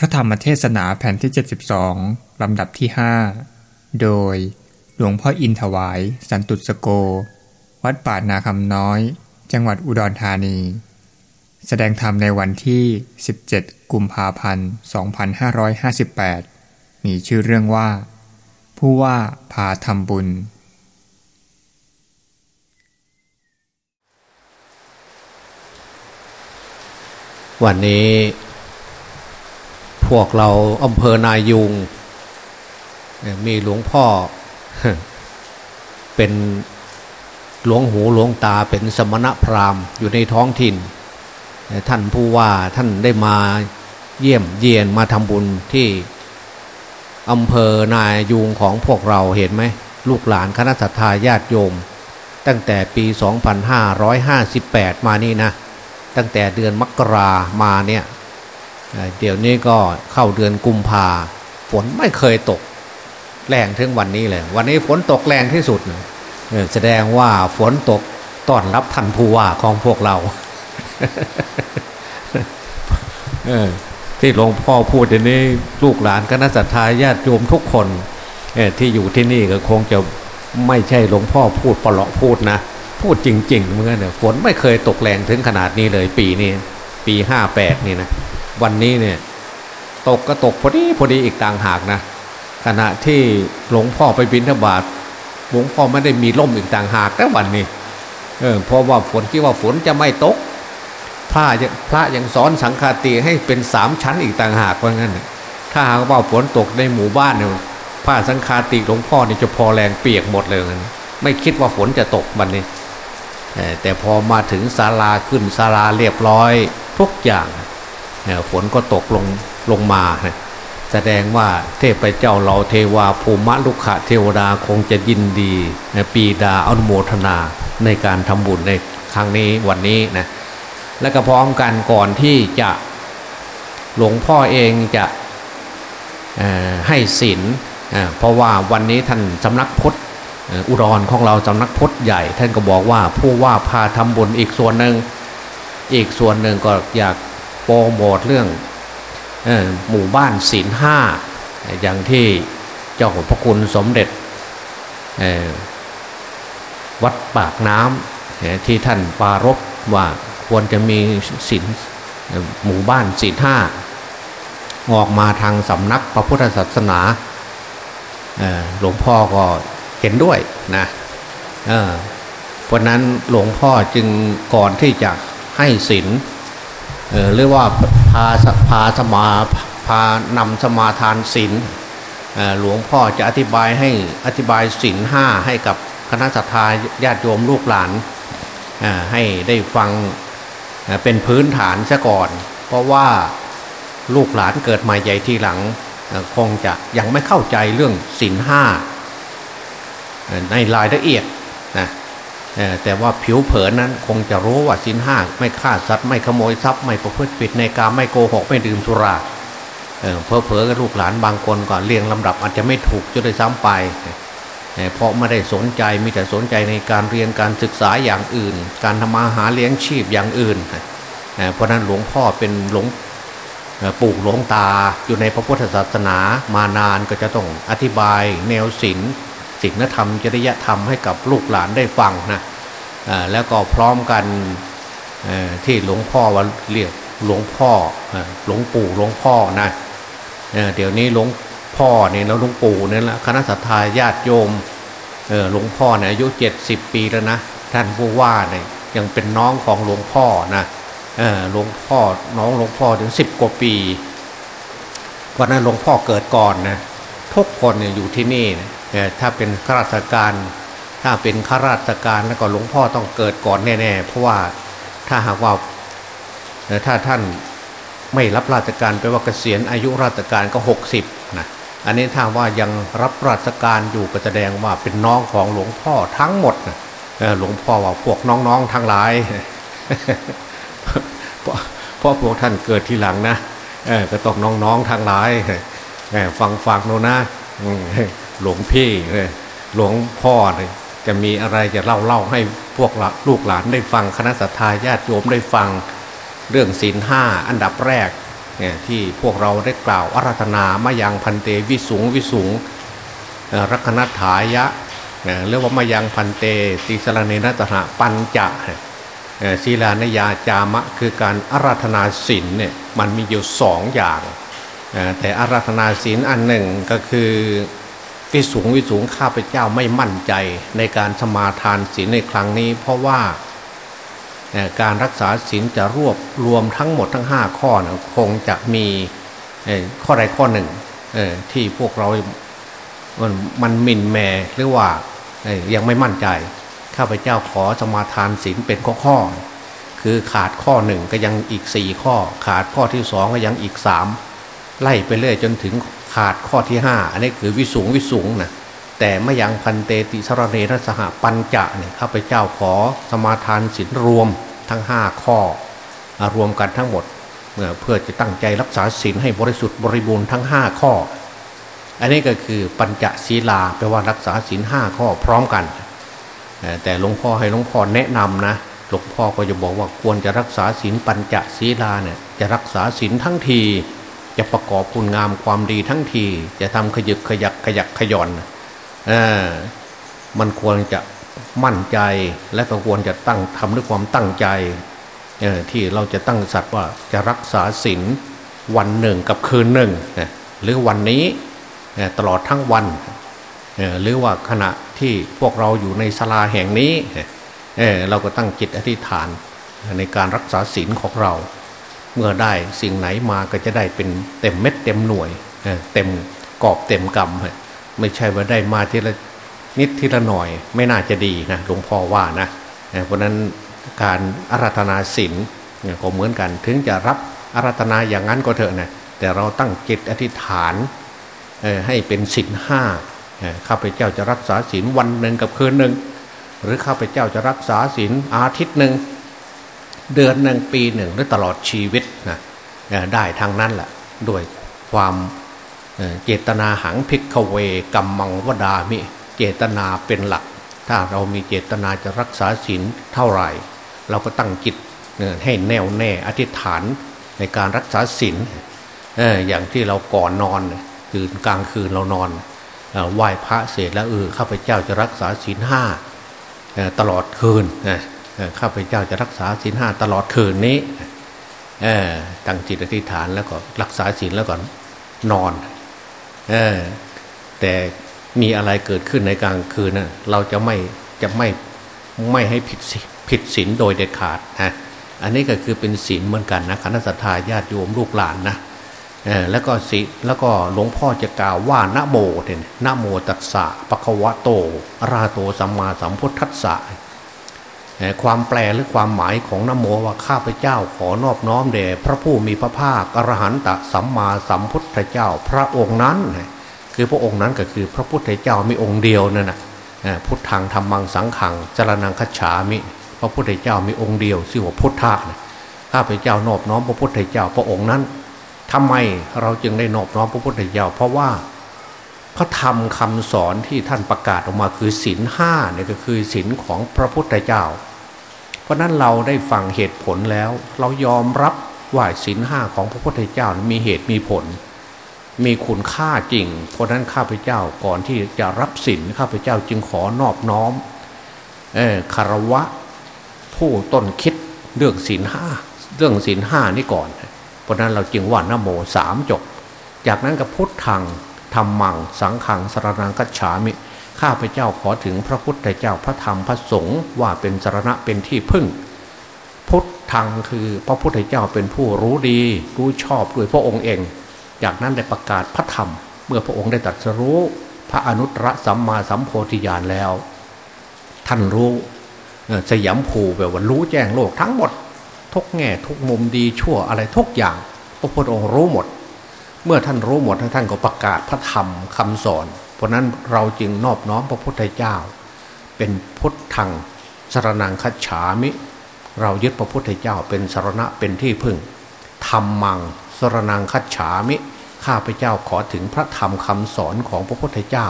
พระธรรมเทศนาแผ่นที่ 72 ลำดับที่ 5 โดยหลวงพ่ออินถวาย สันตุสโก วัดป่านาคำน้อย จังหวัดอุดรธานี แสดงธรรมในวันที่ 17 กุมภาพันธ์ 2558 มีชื่อเรื่องว่า ผู้ว่าพาทำบุญ วันนี้ พวกเราอำเภอนายุง มีหลวงพ่อ เป็นหลวงหูหลวงตาเป็นสมณพราหมณ์อยู่ในท้องถิ่น ท่านผู้ว่าท่านได้มาเยี่ยมเยียนมาทำบุญที่อำเภอนายุงของพวกเราเห็นไหม ลูกหลานคณะสัตยาญาติโยม ตั้งแต่ปี 2558 มานี่นะ ตั้งแต่เดือนมกรามาเนี่ย เดี๋ยวนี้ก็เข้าเดือนกุมภาฝนไม่เคยตก แรงถึงวันนี้เลย วันนี้ฝนตกแรงที่สุดแสดงว่าฝนตกต้อนรับท่านผู้ว่าของพวกเราที่หลวงพ่อพูดอย่างนี้ลูกหลานคณะสัตยาญาติโยมทุกคนที่อยู่ที่นี่ก็คงจะไม่ใช่หลวงพ่อพูดปลาะพูดนะพูดจริงๆเหมือนกันเนี่ยฝนไม่เคยตกแรงถึงขนาดนี้เลยปีนี้ ปีห้าแปดนี่นะ วันนี้เนี่ยตกก็ตกพอดีพอดีอีกต่างหากนะขณะที่หลวงพ่อไปบินทบาทหลวงพ่อไม่ได้มีล่มอีกต่างหากแต่วันนี้เออเพราะว่าฝนคิดว่าฝนจะไม่ตกพระพระยังสอนสังฆาติให้เป็นสามชั้นอีกต่างหากว่างั้นถ้าหากว่าฝนตกในหมู่บ้านเนี่ยผ้าสังฆาติหลวงพ่อนี่จะพอแรงเปียกหมดเลยไม่คิดว่าฝนจะตกวันนี้แต่พอมาถึงศาลาขึ้นศาลาเรียบร้อยทุกอย่าง ฝนก็ตกลงลงมาแสดงว่าเทพเจ้าเราเทวาภูมะลุขะเทวดาคงจะยินดีปีดาอนุโมทนาในการทำบุญในครั้งนี้วันนี้นะและก็พร้อมกันก่อนที่จะหลวงพ่อเองจะให้ศีลเพราะว่าวันนี้ท่านสำนักพุทธอุดรของเราสำนักพุทธใหญ่ ท่านก็บอกว่าผู้ว่าพาทำบุญอีกส่วนหนึ่งอีกส่วนหนึ่งก็อยาก ปรโมทเรื่องหมู่บ้านศีลห้าอย่างที่เจ้าของพระคุณสมเด็จวัดปากน้ำที่ท่านปารบว่าควรจะมีศีลหมู่บ้านศีลห้าออกมาทางสำนักพระพุทธศาสนาหลวงพ่อก็เห็นด้วยนะเพราะนั้นหลวงพ่อจึงก่อนที่จะให้ศีล หรือว่าพาพาสมาพานำสมาทานศีลหลวงพ่อจะอธิบายให้อธิบายศีลห้าให้กับคณะสัตยาญาติโยมลูกหลานให้ได้ฟังเป็นพื้นฐานซะก่อน เพราะว่าลูกหลานเกิดมาใหญ่ทีหลังคงจะยังไม่เข้าใจเรื่องศีลห้าในรายละเอียดนะ แต่ว่าผิวเผินนั้นคงจะรู้ว่าสินห้าไม่ฆ่าสัตว์ไม่ขโมยทรัพย์ไม่ประพฤติผิดในการไม่โกหกไม่ดื่มสุราเพอเพอกับลูกหลานบางคนก็เรียงลำดับอาจจะไม่ถูกจะได้ซ้ำไปเพราะไม่ได้สนใจมีแต่สนใจในการเรียนการศึกษาอย่างอื่น การทำมาหาเลี้ยงชีพอย่างอื่น เพราะนั้นหลวงพ่อเป็นหลวงปู่หลวงตาอยู่ในพระพุทธศาสนามานานก็จะต้องอธิบายแนวศีล ศีลธรรมจริยธรรมให้กับลูกหลานได้ฟังนะแล้วก็พร้อมกันที่หลวงพ่อว่าเรียกหลวงพ่อหลวงปู่หลวงพ่อนะเดี๋ยวนี้หลวงพ่อเนี่ยแล้วหลวงปู่เนี่ยละคณะสัตยาญาติโยมหลวงพ่อเนี่ยอายุเจ็ดสิบปีแล้วนะท่านผู้ว่าเนี่ยยังเป็นน้องของหลวงพ่อนะหลวงพ่อน้องหลวงพ่อถึงสิบกว่าปีวันนั้นหลวงพ่อเกิดก่อนนะทุกคนเนี่ยอยู่ที่นี่นะ ถ้าเป็นข้าราชการ ถ้าเป็นข้าราชการแล้วก็หลวงพ่อต้องเกิดก่อนแน่ๆ เพราะว่าถ้าหากว่าถ้าท่านไม่รับราชการไปว่าเกษียณอายุราชการก็หกสิบนะอันนี้ถ้าว่ายังรับราชการอยู่ก็แสดงว่าเป็นน้องของหลวงพ่อทั้งหมดนะหลวงพ่อว่าพวกน้องๆทั้งหลายเพราะพวกท่านเกิดทีหลังนะก็ต้องน้องๆทั้งหลายฟังฟังโนนะ หลวงพี่เลยหลวงพ่อเลยจะมีอะไรจะเล่าเล่าให้พวกลูกหลานได้ฟังคณะสัตยาญาติโยมได้ฟังเรื่องศีลห้าอันดับแรกเนี่ยที่พวกเราได้กล่าวอาราธนามายังพันเตวิสุงวิสุงรักนัฐายะเรียกว่ามายังพันเตติสรเนนัตหะปัญจะศีลานยาจามะคือการอาราธนาศีลเนี่ยมันมีอยู่สองอย่าง แต่อาราธนาศีลอันหนึ่งก็คือ วิสุงวิสุงข้าพเจ้าไม่มั่นใจในการสมาทานศีลในครั้งนี้ เพราะว่าการรักษาศีลจะรวบรวมทั้งหมดทั้ง 5 ข้อนะคงจะมีข้อใดข้อหนึ่งที่พวกเรามันมันมินแม่หรือว่ายังไม่มั่นใจ ข้าพเจ้าขอสมาทานศีลเป็นข้อข้อ คือขาดข้อหนึ่งก็ยังอีกสี่ข้อ ขาดข้อที่สองก็ยังอีกสามไล่ไปเรื่อยจนถึง ขาดข้อที่ห้าอันนี้คือวิสุงวิสุงนะแต่ไม่ยังพันเตติสรเนรสหปัญจะเนี่ยข้าพเจ้าขอสมาทานศีลรวมทั้งห้าข้อรวมกันทั้งหมดเพื่อจะตั้งใจรักษาศีลให้บริสุทธิ์บริบูรณ์ทั้งห้าข้อ อันนี้ก็คือปัญจศีลาแปลว่ารักษาศีลห้าข้อพร้อมกัน แต่หลวงพ่อให้หลวงพ่อแนะนำนะหลวงพ่อก็จะบอกว่าควรจะรักษาศีลปัญจศีลาเนี่ยจะรักษาศีลทั้งที จะประกอบคุณงามความดีทั้งทีจะทำขยึกขยักขยักขย่อนอมันควรจะมั่นใจและก็ควรจะตั้งทำด้วยความตั้งใจที่เราจะตั้งสัตว์ว่าจะรักษาศีลวันหนึ่งกับคืนหนึ่งหรือวันนี้ตลอดทั้งวันหรือว่าขณะที่พวกเราอยู่ในศาลาแห่งนี้เเราก็ตั้งจิตอธิษฐานในการรักษาศีลของเรา เมื่อได้สิ่งไหนมาก็จะได้เป็นเต็มเม็ดเต็มหน่วยเต็มกอบเต็มกำไม่ใช่ว่าได้มาทีละนิดทีละหน่อยไม่น่าจะดีนะหลวงพ่อว่านะเพราะนั้นการอาราธนาศีลก็เหมือนกันถึงจะรับอาราธนาอย่างนั้นก็เถอะนะแต่เราตั้งจิตอธิษฐานให้เป็นศีลห้าข้าพเจ้าจะรักษาศีลวันหนึ่งกับคืนหนึ่งหรือข้าพเจ้าจะรักษาศีลอาทิตย์หนึ่ง เดือนหนึ่งปีหนึ่งหรือตลอดชีวิตนะได้ทางนั้นแหละด้วยความเจตนาหังพิกเวกัมมังวดามิ เจตนาเป็นหลัก ถ้าเรามีเจตนาจะรักษาศีลเท่าไหร่ เราก็ตั้งจิตให้แน่วแน่อธิษฐานในการรักษาศีลอย่างที่เราก่อนนอนตื่นกลางคืนเรานอนไหว้พระเสร็จแล้วเออข้าพเจ้าจะรักษาศีลห้าตลอดคืน ข้าพเจ้าจะรักษาศีลห้าตลอดคืนนี้ตั้งจิตอธิษฐานแล้วก็รักษาศีลแล้วก็นอนแต่มีอะไรเกิดขึ้นในกลางคืนนะเราจะไม่จะไม่ไม่ให้ผิดผิดศีลโดยเด็ดขาดนะอันนี้ก็คือเป็นศีลเหมือนกันนะคณะสัตยาญาติโยมลูกหลานนะแล้วก็สิแล้วก็หลวงพ่อจะกล่าวว่านะโมเนี่ยนะโมตัสสะปะคะวะโต ราโตสัมมาสัมพุทธัสสะ ความแปลหรือความหมายของนโมว่าข้าพเจ้าขอนอบน้อมแด่พระผู้มีพระภาคอรหันตสัมมาสัมพุทธเจ้าพระองค์นั้น คือพระองค์นั้นก็คือพระพุทธเจ้ามีองค์เดียวนั่นนะพุทธังธรรมังสังขังจรนังคัจฉามิ พระพุทธเจ้ามีองค์เดียวชื่อว่าพุทธะข้าพเจ้านอบน้อมพระพุทธเจ้าพระองค์นั้นทำไมเราจึงได้นอบน้อมพระพุทธเจ้า เพราะว่าพระธรรมคำสอนที่ท่านประกาศออกมาคือศีลห้าเนี่ยก็คือศีลของพระพุทธเจ้า เพราะนั้นเราได้ฟังเหตุผลแล้ว เรายอมรับว่าศีลห้าของพระพุทธเจ้ามีเหตุมีผล มีคุณค่าจริง เพราะนั้นข้าพเจ้าก่อนที่จะรับสินข้าพเจ้าจึงขอนอบน้อมเออคารวะผู้ต้นคิดเรื่องสินห้าเรื่องสินห้านี่ก่อน เพราะนั้นเราจึงว่านโมสามจบ จากนั้นก็พุทธัง ธรรมังสังขังสรนังกัจฉามิ ข้าพเจ้าขอถึงพระพุทธเจ้าพระธรรมพระสงฆ์ว่าเป็นสรณะเป็นที่พึ่ง พุทธังคือพระพุทธเจ้าเป็นผู้รู้ดีรู้ชอบด้วยพระองค์เอง จากนั้นได้ประกาศพระธรรม เมื่อพระองค์ได้ตรัสรู้พระอนุตตรสัมมาสัมโพธิญาณแล้ว ท่านรู้สยามภูแบบว่ารู้แจ้งโลกทั้งหมดทุกแง่ทุกมุมดีชั่วอะไรทุกอย่าง พระพุทธองค์รู้หมด เมื่อท่านรู้หมดท่านก็ประกาศพระธรรมคำสอน เพราะนั้นเราจึงนอบน้อมพระพุทธเจ้า เป็นพุทธังสรนังคัจฉามิ เรายึดพระพุทธเจ้าเป็นสรณะเป็นที่พึ่งธรรมังสรนังคัจฉามิ ข้าพเจ้าขอถึงพระธรรมคำสอนของพระพุทธเจ้า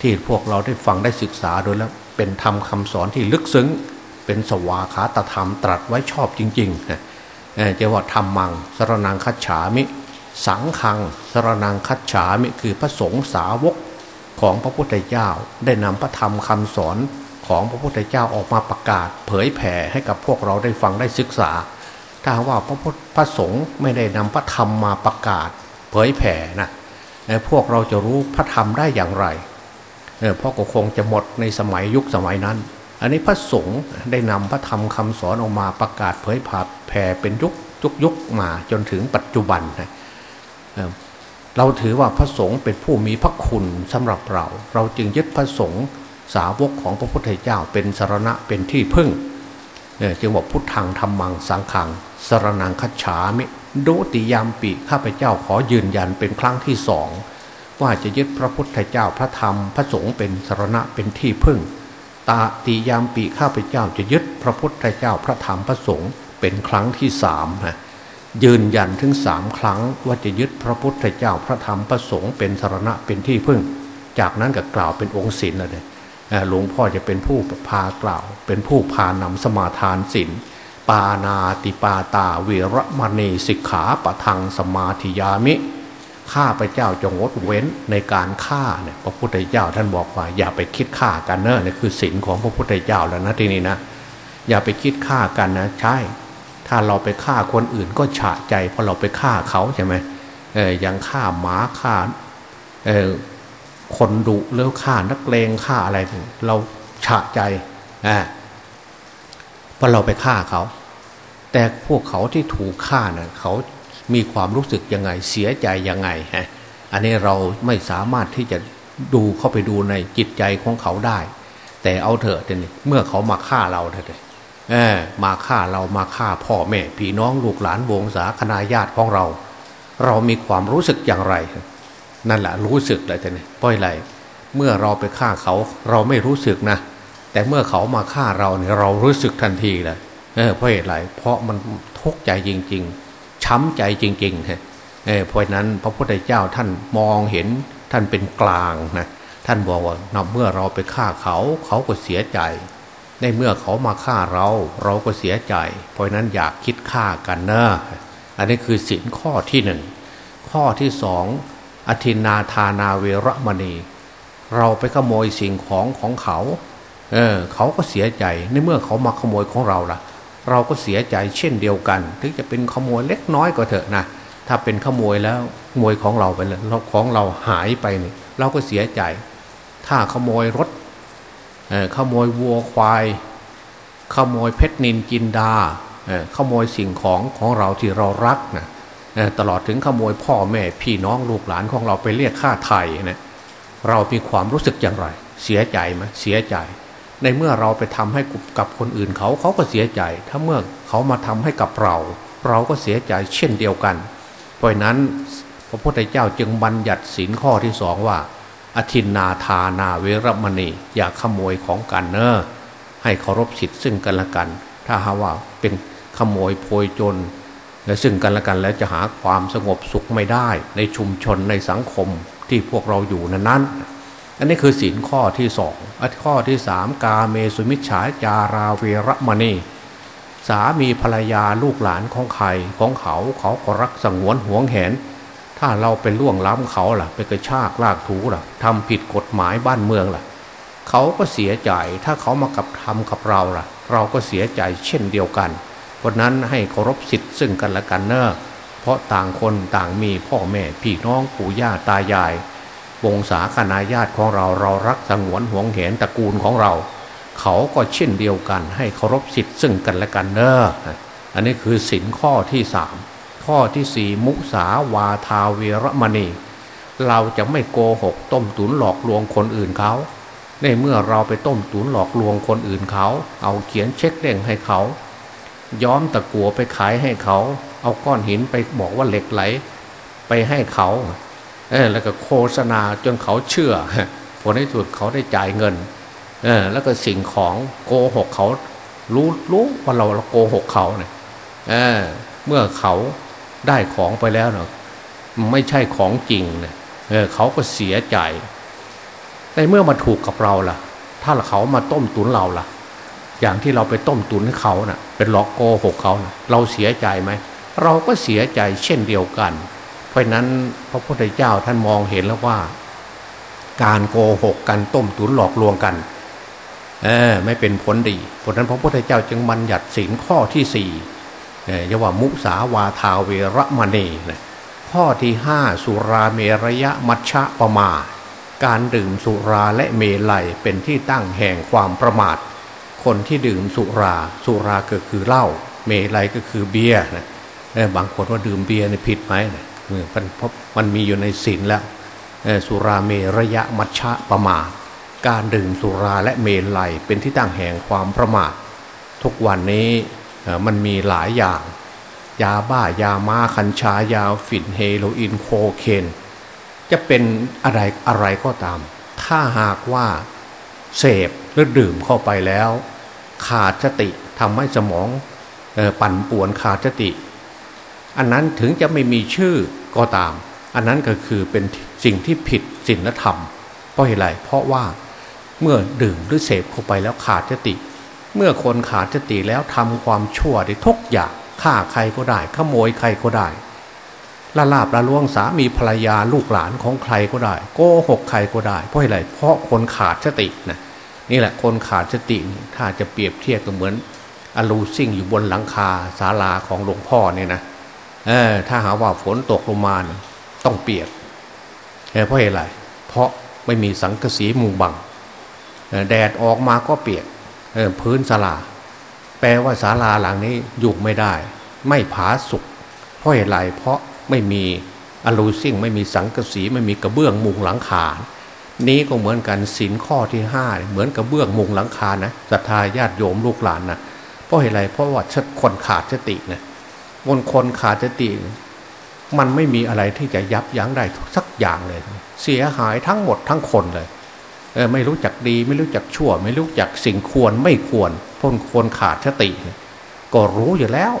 ที่พวกเราได้ฟังได้ศึกษาโดยแล้วเป็นธรรมคาสอนที่ลึกซึ้ง เป็นสวาขาตธรรมตรัสไว้ชอบจริงๆจะว่าธรรมังสรนังคัจฉามิ สังฆังสรนังคัจฉามิคือพระสงฆ์สาวกของพระพุทธเจ้า ได้นำพระธรรมคำสอนของพระพุทธเจ้าออกมาประกาศ เผยแผ่ให้กับพวกเราได้ฟังได้ศึกษา ถ้าว่าพระพุทธพระสงฆ์ไม่ได้นำพระธรรมมาประกาศ เผยแผ่นะพวกเราจะรู้พระธรรมได้อย่างไรเพราะก็คงจะหมดในสมัยยุคสมัยนั้น อันนี้พระสงฆ์ได้นำพระธรรมคำสอนออกมาประกาศเผยแผ่เป็นยุคยุคยุคมาจนถึงปัจจุบันนะ เราถือว่าพระสงฆ์เป็นผู้มีพระคุณสำหรับเรา เราจึงยึดพระสงฆ์สาวกของพระพุทธเจ้าเป็นสารณะเป็นที่พึ่งจึงบอกพุทธังธรรมังสังขังสารนังคัจฉามิโดติยามปีข้าพเจ้าขอยืนยันเป็นครั้งที่สองว่าจะยึดพระพุทธเจ้าพระธรรมพระสงฆ์เป็นสารณะเป็นที่พึ่ง ตาติยามปีข้าพเจ้าจะยึดพระพุทธเจ้าพระธรรมพระสงฆ์เป็นครั้งที่สามนะ ยืนยันถึงสามครั้งว่าจะยึดพระพุทธเจ้าพระธรรมพระสงฆ์เป็นสารณะเป็นที่พึ่ง จากนั้นก็กล่าวเป็นองค์ศีลเลยหลวงพ่อจะเป็นผู้พากล่าว เป็นผู้พานำสมาทานศีลปานาติปาตาเวรมณีสิกขาปะทังสมาธิยามิข้าพเจ้าจงงดเว้นในการฆ่าเนี่ยพระพุทธเจ้าท่านบอกว่า อย่าไปคิดฆ่ากันเนอะนี่คือศีลของพระพุทธเจ้าแล้วนะทีนี้นะอย่าไปคิดฆ่ากันนะใช่ ถ้าเราไปฆ่าคนอื่นก็ฉะใจ เพราะเราไปฆ่าเขาใช่ไหมเออยังฆ่าหมาฆ่าเออคนดุเลือฆ่านักเลงฆ่าอะไรเราฉะใจอ่าเพราะเราไปฆ่าเขา แต่พวกเขาที่ถูกฆ่าเนะ่ยเขามีความรู้สึกยังไงเสียใจยังไงฮะอันนี้เราไม่สามารถที่จะดูเข้าไปดูในจิตใจของเขาได้ แต่เอาเถอะเนีเมื่อเขามาฆ่าเราเถอะเออ มาฆ่าเรามาฆ่าพ่อแม่พี่น้องลูกหลานวงศาคณาญาติของเรา เรามีความรู้สึกอย่างไร นั่นแหละรู้สึกเลยท่านนี่ป้อยไรเมื่อเราไปฆ่าเขาเราไม่รู้สึกนะ แต่เมื่อเขามาฆ่าเราเนี่ยเรารู้สึกทันทีเลยเออเพราะเหตุไรเพราะมันทุกข์ใจจริง ๆ ช้ำใจจริงๆฮะเพราะนั้นพระพุทธเจ้าท่านมองเห็นท่านเป็นกลางนะท่านบอกว่าเมื่อเราไปฆ่าเขาเขาก็เสียใจ ในเมื่อเขามาฆ่าเราเราก็เสียใจ เพราะนั้นอยากคิดฆ่ากันเนอะอันนี้คือสินข้อที่หนึ่งข้อที่สองอธินาทานาเวรมณี เราไปขโมยสิ่งของของเขาเออเขาก็เสียใจในเมื่อเขามาขโมยของเราล่ะ เราก็เสียใจเช่นเดียวกัน ถึงจะเป็นขโมยเล็กน้อยก็เถอะนะถ้าเป็นขโมยแล้วขโมยของเราไปแล้วของเราหายไปเนี่ยเราก็เสียใจ ถ้าขโมยรถ ขโมยวัวควาย ขโมยเพชรนินจินดาขโมยสิ่งของของเราที่เรารักนะตลอดถึงขโมยพ่อแม่พี่น้องลูกหลานของเราไปเรียกค่าไทยนะเรามีความรู้สึกอย่างไร เสียใจไหมเสียใจ ในเมื่อเราไปทำให้กับคนอื่นเขาเขาก็เสียใจ ถ้าเมื่อเขามาทำให้กับเรา เราก็เสียใจเช่นเดียวกัน เพราะนั้นพระพุทธเจ้าจึงบัญญัติสินข้อที่สองว่า อธินนาทานาเวรมณี อย่าขโมยของกันเนอให้เคารพสิทธิ์ซึ่งกันและกัน ถ้าหาว่าเป็นขโมยโพยจน และซึ่งกันและกันแล้วจะหาความสงบสุขไม่ได้ ในชุมชนในสังคมที่พวกเราอยู่นั้นนั้นอันนี้คือสินข้อที่สองข้อที่สามกาเมสุมิชฉาจาราเวรมณีสามีภรรยาลูกหลานของใครของเขาเขาก็รักสงวนห่วงแหน ถ้าเราไปล่วงล้ำเขาล่ะ ไปกระชากลากถูล่ะทำผิดกฎหมายบ้านเมืองล่ะ เขาก็เสียใจถ้าเขามากับทำกับเราล่ะ เราก็เสียใจเช่นเดียวกัน เพราะนั้นให้เคารพสิทธิ์ซึ่งกันและกันเนอะเพราะต่างคนต่างมีพ่อแม่พี่น้องปู่ย่าตายายวงศาคณาญาติของเราเรารักสงวนห่วงเห็นตระกูลของเรา เขาก็เช่นเดียวกัน ให้เคารพสิทธิ์ซึ่งกันและกันเนอะอันนี้คือสินข้อที่สาม ข้อที่สี่มุสาวาทาเวรมณี เราจะไม่โกหกต้มตุนหลอกลวงคนอื่นเขาในเมื่อเราไปต้มตุนหลอกลวงคนอื่นเขา เอาเขียนเช็คเด้งให้เขา ย้อมตะกัวไปขายให้เขา เอาก้อนหินไปบอกว่าเหล็กไหล ไปให้เขาเออแล้วก็โฆษณาจนเขาเชื่อผลในสุดเขาได้จ่ายเงินเออแล้วก็สิ่งของโกหกเขารู้รู้ว่าเราเราโกหกเขาเนี่ยเออเมื่อเขา ได้ของไปแล้วเนาะไม่ใช่ของจริงเนะเออเขาก็เสียใจในเมื่อมาถูกกับเราล่ะ ถ้าเขามาต้มตุนเราล่ะ อย่างที่เราไปต้มตุนให้เขานะ่ะ เป็นหลอกโกหกเขานะเราเสียใจไหมเราก็เสียใจเช่นเดียวกัน เพราะนั้นพระพุทธเจ้าท่านมองเห็นแล้วว่า การโกหกกันต้มตุนหลอกลวงกันเออไม่เป็นผลดี เพราะนั้นพระพุทธเจ้าจึงบัญญัติสินข้อที่สี่ เออว่ามุสาวาทาเวรมณีนะข้อที่ห้าสุราเมรยะมัชฌะประมา การดื่มสุราและเมลัยเป็นที่ตั้งแห่งความประมาท คนที่ดื่มสุราสุราก็คือเหล้าเมลัยก็คือเบียร์นะบางคนว่าดื่มเบียร์นี่ผิดไหมนะมันพราะมันมีอยู่ในศีลแล้วสุราเมระยะมัชฌะประมา การดื่มสุราและเมลัยเป็นที่ตั้งแห่งความประมาททุกวันนี้ มันมีหลายอย่าง ยาบ้ายามาคัญชายาฝิ่นเฮโรอีนโคเคน จะเป็นอะไรอะไรก็ตาม ถ้าหากว่าเสพหรือดื่มเข้าไปแล้ว ขาดสติทำให้สมองปั่นป่วนขาดสติ อันนั้นถึงจะไม่มีชื่อก็ตาม อันนั้นก็คือเป็นสิ่งที่ผิดศีลธรรม เพราะอะไรเพราะว่าเมื่อดื่มหรือเสพเข้าไปแล้วขาดสติ เมื่อคนขาดสติแล้วทำความชั่วได้ทุกอย่างฆ่าใครก็ได้ ขโมยใครก็ได้ละลาบละล่วงสามีภรรยาลูกหลานของใครก็ได้ โกหกใครก็ได้ เพราะอะไรเพราะคนขาดสตินะนี่แหละคนขาดสติถ้าจะเปรียบเทียบก็เหมือนอลูซิ่งอยู่บนหลังคาศาลาของหลวงพ่อเนี่ยนะเออถ้าหาว่าฝนตกลงมาต้องเปียกเพราะอะไรเพราะไม่มีสังกะสีมุงบังแดดออกมาก็เปียก พื้นศาลา แปลว่าศาลาหลังนี้อยู่ไม่ได้ ไม่ผาสุกเพราะเหตุไรเพราะไม่มีอลูซิ่งไม่มีสังกะสีไม่มีกระเบื้องมุงหลังคา นี้ก็เหมือนกันสินข้อที่ห้าเหมือนกระเบื้องมุงหลังคานะศรัทธาญาติโยมลูกหลานนะเพราะเหตุไรเพราะว่าชัดคนขาดสตินะบนคนขาดสติ มันไม่มีอะไรที่จะยับยั้งได้สักอย่างเลย เสียหายทั้งหมดทั้งคนเลย ไม่รู้จักดี ไม่รู้จักชั่ว ไม่รู้จักสิ่งควรไม่ควรพ้นควรขาดสติ ก็รู้อยู่แล้ว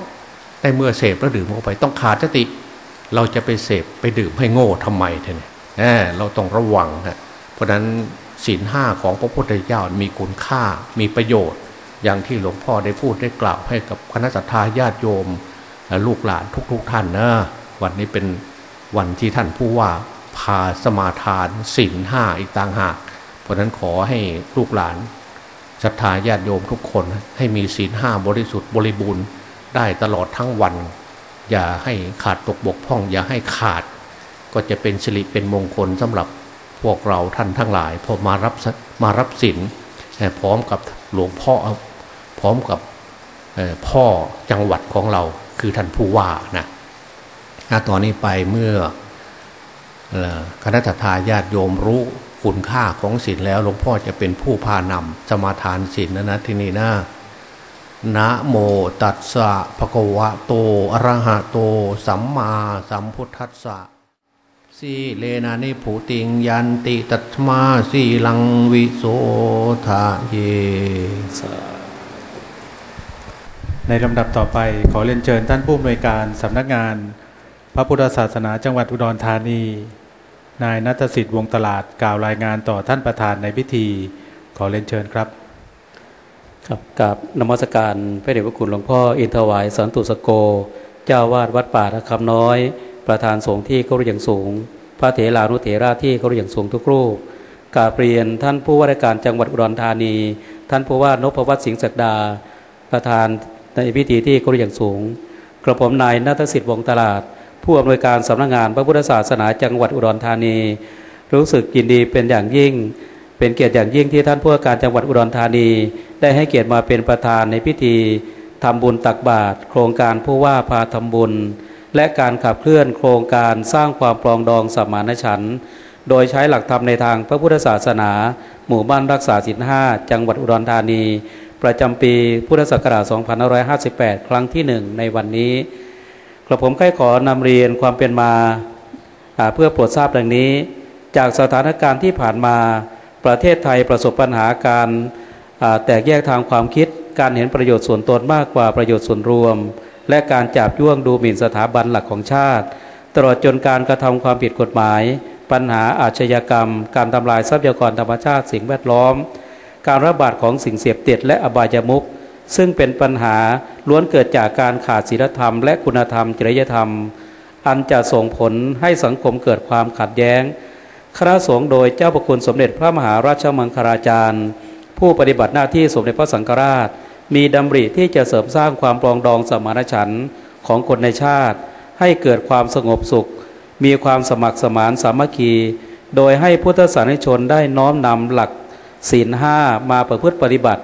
ในเมื่อเสพแล้วดื่มเข้าไปต้องขาดสติ เราจะไปเสพไปดื่มให้โง่ทำไมเท่นี่เออเราต้องระวังฮะเพราะนั้นศีลห้าของพระพุทธเจ้ามีคุณค่ามีประโยชน์ อย่างที่หลวงพ่อได้พูดได้กล่าวให้กับคณะสัตยาญาติโยม ลูกหลานทุกๆทท่านนะวันนี้เป็นวันที่ท่านผู้ว่าพาสมาทานศีลห้าอีกต่างหาก ราะนั้นขอให้ลูกหลานศรัทธาญาติโยมทุกคนให้มีศีลห้าบริสุทธิ์บริบูรณ์ได้ตลอดทั้งวัน อย่าให้ขาดตกบกพร่อง อย่าให้ขาด ก็จะเป็นสิริเป็นมงคลสำหรับพวกเราท่านทั้งหลาย พอมารับมารับศีลพร้อมกับหลวงพ่อพร้อมกับพ่อจังหวัดของเราคือท่านผู้ว่านะตอนนี้ไปเมื่อคณะทาญาติโยมรู้ คุณค่าของศีลแล้วหลวงพ่อจะเป็นผู้พานำสมาทานศีลนะนะที่นี่นะนะโมตัสสะภะคะวะโตอะระหะโต สัมมาสัมพุทธัสสะสีเลนะนิผูติงยันติตัตมาสีลังวิโสทะเยในลำดับต่อไปขอเรียนเชิญท่านผู้อำนวยการสำนักงาน พระพุทธศาสนาจังหวัดอุดรธานี นายนัทสิทธิ์วงตลาดกล่าวรายงานต่อท่านประธานในพิธี ขอเรียนเชิญครับ ครับกับนมัสการพระเดชพระคุณหลวงพ่ออินทวายสันตุสโก เจ้าวาดวัดป่าระคำน้อย ประธานสงฆ์ที่เขารู้อย่างสูง พระเถรานุเถราที่เขารู้อย่างสูงทุกรูปกาเปลี่ยนท่านผู้ว่าราชการจังหวัดอุดรธานี ท่านผู้ว่านพวัตสิงห์ศักดา ประธานในพิธีที่เขารู้อย่างสูง กระผมนายนัทสิทธิ์วงตลาด ผู้อำนวยการสำนักงงานพระพุทธศาสนาจังหวัดอุดรธานี รู้สึกยินดีเป็นอย่างยิ่ง เป็นเกียรติอย่างยิ่งที่ท่านผู้ว่าการจังหวัดอุดรธานี ได้ให้เกียรติมาเป็นประธานในพิธีทำบุญตักบาตรโครงการผู้ว่าพาทำบุญ และการขับเคลื่อนโครงการสร้างความปรองดองสมานฉันท์โดยใช้หลักธรรมในทางพระพุทธศาสนา หมู่บ้านรักษาศีลห้าจังหวัดอุดรธานี ประจำปีพุทธศักราช 2558 ครั้งที่หนึ่งในวันนี้ กระผมใครขอนำเรียนความเป็นมาเพื่อโปรดทราบดังนี้ จากสถานการณ์ที่ผ่านมาประเทศไทยประสบปัญหาการแตกแยกทางความคิด การเห็นประโยชน์ส่วนตนมากกว่าประโยชน์ส่วนรวม และการจับย่วงดูหมิ่นสถาบันหลักของชาติ ตลอดจนการกระทำความผิดกฎหมาย ปัญหาอาชญากรรม การทำลายทรัพยากรธรรมชาติสิ่งแวดล้อม การระบาดของสิ่งเสพติดและอบายมุข ซึ่งเป็นปัญหาล้วนเกิดจากการขาดศีลธรรม และคุณธรรมจริยธรรม อันจะส่งผลให้สังคมเกิดความขัดแย้ง คณะสงฆ์โดยเจ้าประคุณสมเด็จพระมหาราชมังคลาจารย์ ผู้ปฏิบัติหน้าที่สมเด็จพระสังฆราช มีดำริที่จะเสริมสร้างความปรองดองสมานฉันท์ของคนในชาติ ให้เกิดความสงบสุข มีความสมัครสมานสามัคคี โดยให้พุทธศาสนิชนได้น้อมนำหลักศีลห้ามาประพฤติปฏิบัติ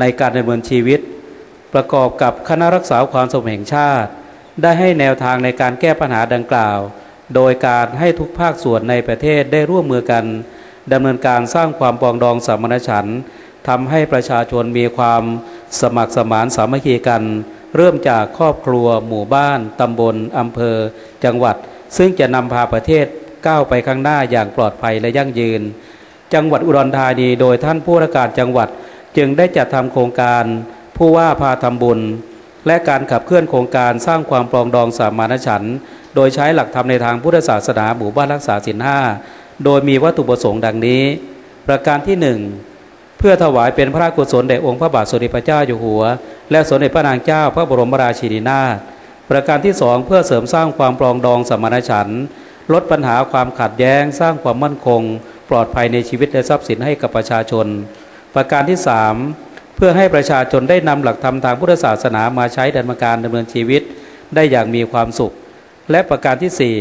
ในการดำเนินชีวิต ประกอบกับคณะรักษาความสงบแห่งชาติ ได้ให้แนวทางในการแก้ปัญหาดังกล่าว โดยการให้ทุกภาคส่วนในประเทศได้ร่วมมือกันดำเนินการสร้างความปองดองสมานฉันท์ทำให้ประชาชนมีความสมัครสมานสามัคคีกัน เริ่มจากครอบครัว หมู่บ้านตำบลอำเภอ จังหวัด ซึ่งจะนำพาประเทศก้าวไปข้างหน้าอย่างปลอดภัยและยั่งยืน จังหวัดอุดรธานีโดยท่านผู้ราชการจังหวัด จึงได้จัดทำโครงการผู้ว่าพาทำบุญ และการขับเคลื่อนโครงการสร้างความปรองดองสามานฉันท์โดยใช้หลักธรรมในทางพุทธศาสนาหมู่บ้านรักษาศีลห้าโดยมีวัตถุประสงค์ดังนี้ ประการที่หนึ่งเพื่อถวายเป็นพระราชกุศลแด่องค์พระบาทสมเด็จพระเจ้าอยู่หัว และสมเด็จพระนางเจ้าพระบรมราชินีนาถประการที่สองเพื่อเสริมสร้างความปรองดองสมานฉันท์ลดปัญหาความขัดแย้ง สร้างความมั่นคง ปลอดภัยในชีวิตและทรัพย์สินให้กับประชาชน ประการที่สามเพื่อให้ประชาชนได้นำหลักธรรมทางพุทธศาสนามาใช้ดำเนินการดำเนินชีวิตได้อย่างมีความสุข และประการที่สี่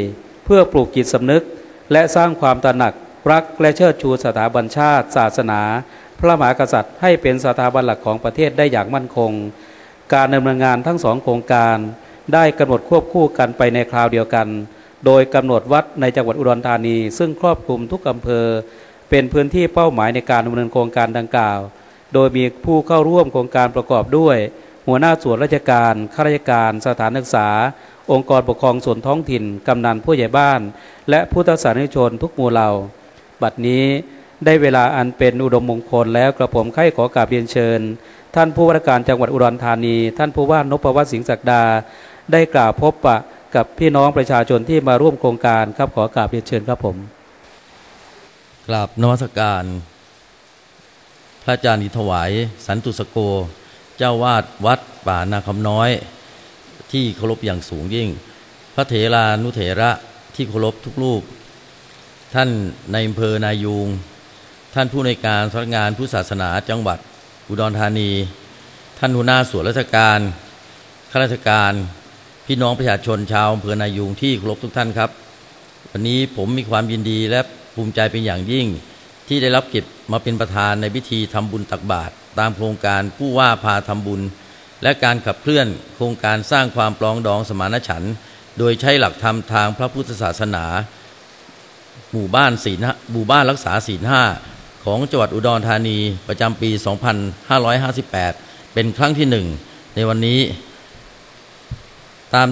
เพื่อปลูกจิตสำนึก และสร้างความตระหนัก รักและเชิดชูสถาบันชาติ ศาสนา พระมหากษัตริย์ให้เป็นสถาบันหลักของประเทศได้อย่างมั่นคง การดำเนินงานทั้งสองโครงการ ได้กำหนดควบคู่กันไปในคราวเดียวกัน โดยกำหนดวัดในจังหวัดอุดรธานี ซึ่งครอบคลุมทุกอำเภอ เป็นพื้นที่เป้าหมายในการดำเนินโครงการดังกล่าว โดยมีผู้เข้าร่วมโครงการประกอบด้วย หัวหน้าส่วนราชการข้าราชการ สถานศึกษา องค์กรปกครองส่วนท้องถิ่น กำนันผู้ใหญ่บ้าน และพุทธศาสนิชนทุกหมู่เหล่า บัดนี้ได้เวลาอันเป็นอุดมมงคลแล้วกระผมไข้ขอกราบเรียนเชิญ ท่านผู้ว่าราชการจังหวัดอุดรธานี ท่านผู้ว่านพวัฒน์สิงห์ศักดา ได้กล่าวพบปะกับพี่น้องประชาชนที่มาร่วมโครงการครับขอกราบเรียนเชิญครับผม กราบนมัสการ พระอาจารย์อิถวาย สันตุสโก เจ้าวาดวัดป่านาคำน้อย ที่เคารพอย่างสูงยิ่ง พระเถรานุเถระที่เคารพทุกรูป ท่านในอำเภอนายูง ท่านผู้ในการสำนักงานผู้ศาสนาจังหวัด อุดรธานี ท่านหัวหน้าส่วนราชการข้าราชการ พี่น้องประชาชนชาวอำเภอนายูงที่เคารพทุกท่านครับ วันนี้ผมมีความยินดีและ ภูมิใจเป็นอย่างยิ่ง ที่ได้รับเกียรติมาเป็นประธานในพิธีทำบุญตักบาตรตามโครงการผู้ว่าพาทำบุญ และการขับเคลื่อนโครงการสร้างความปลองดองสมานฉันท์โดยใช้หลักธรรมทางพระพุทธศาสนา หมู่บ้านศีลหมู่บ้านรักษาศีลห้าของจังหวัดอุดรธานีประจำปี 2558 เป็นครั้งที่หนึ่งในวันนี้ ตาม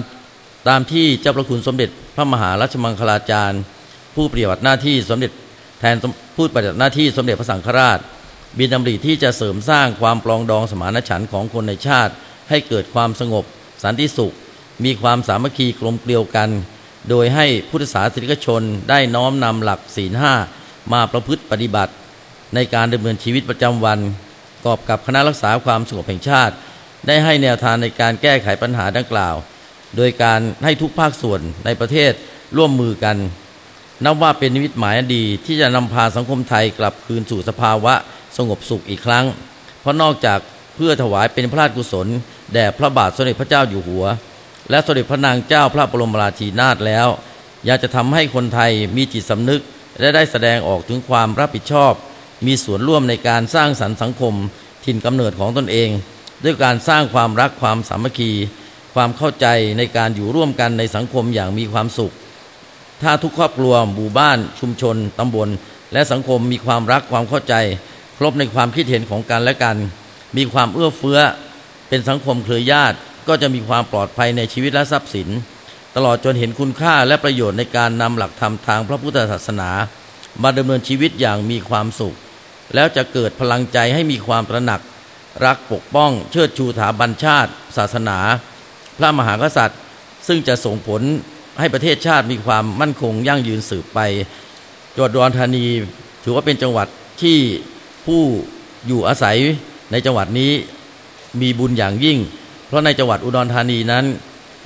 ตามที่เจ้าประคุณสมเด็จพระมหารัชมังคลาจารย์ ผู้ปฏิบัติหน้าที่สมเด็จแทนผู้ปฏิบัติหน้าที่สมเด็จพระสังฆราชบินดำริที่จะเสริมสร้างความปลองดองสมานฉันท์ของคนในชาติ ให้เกิดความสงบ สันติสุข มีความสามัคคีกลมเกลียวกัน โดยให้พุทธศาสนิกชนได้น้อมนำหลักศีลห้ามาประพฤติปฏิบัติ ในการดำเนินชีวิตประจำวัน กอบกับคณะรักษาความสงบแห่งชาติ ได้ให้แนวทางในการแก้ไขปัญหาดังกล่าว โดยการให้ทุกภาคส่วนในประเทศร่วมมือกัน นับว่าเป็นนิมิตหมายอันดีที่จะนำพาสังคมไทยกลับคืนสู่สภาวะสงบสุขอีกครั้ง เพราะนอกจากเพื่อถวายเป็นพระราชกุศล แด่พระบาทสมเด็จพระเจ้าอยู่หัว และสมเด็จพระนางเจ้าพระบรมราชินีนาถแล้ว อยากจะทำให้คนไทยมีจิตสำนึก และได้แสดงออกถึงความรับผิดชอบ มีส่วนร่วมในการสร้างสรรค์สังคม ถิ่นกำเนิดของตนเอง ด้วยการสร้างความรักความสามัคคี ความเข้าใจในการอยู่ร่วมกันในสังคมอย่างมีความสุข ถ้าทุกครอบครัวหมู่บ้าน ชุมชนตำบล และสังคมมีความรักความเข้าใจ ครบในความคิดเห็นของกันและกัน มีความเอื้อเฟื้อ เป็นสังคมเครือญาติ ก็จะมีความปลอดภัยในชีวิตและทรัพย์สิน ตลอดจนเห็นคุณค่าและประโยชน์ในการนำหลักธรรมทางพระพุทธศาสนา มาดำเนินชีวิตอย่างมีความสุข แล้วจะเกิดพลังใจให้มีความตระหนัก รักปกป้อง เชิดชูถาบันชาติ ศาสนา พระมหากษัตริย์ ซึ่งจะส่งผล ให้ประเทศชาติมีความมั่นคงยั่งยืนสืบไปจังหวัดอุดรธานีถือว่าเป็นจังหวัดที่ผู้อยู่อาศัยในจังหวัดนี้มีบุญอย่างยิ่ง เพราะในจังหวัดอุดรธานีนั้น